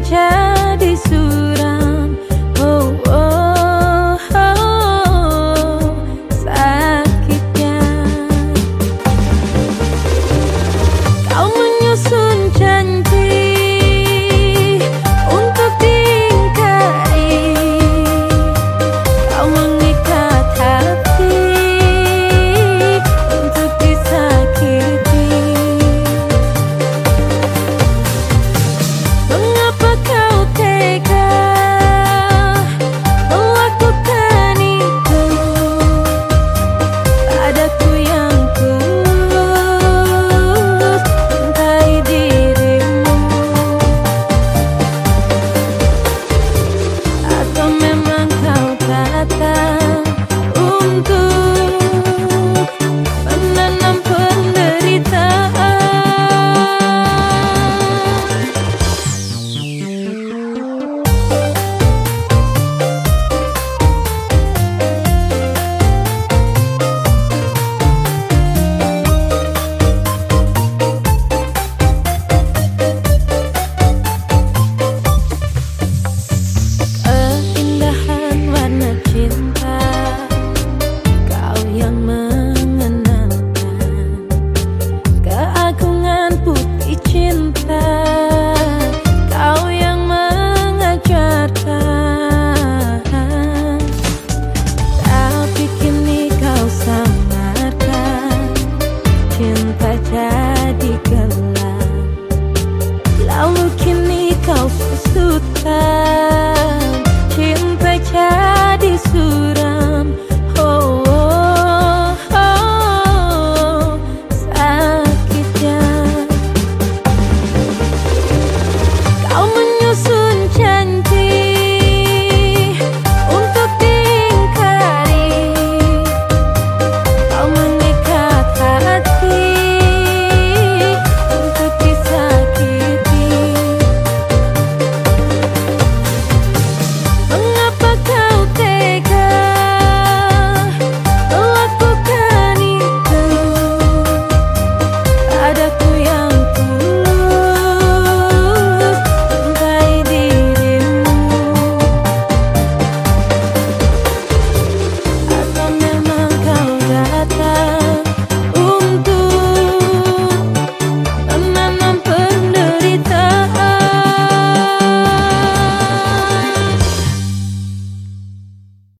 jadi sulit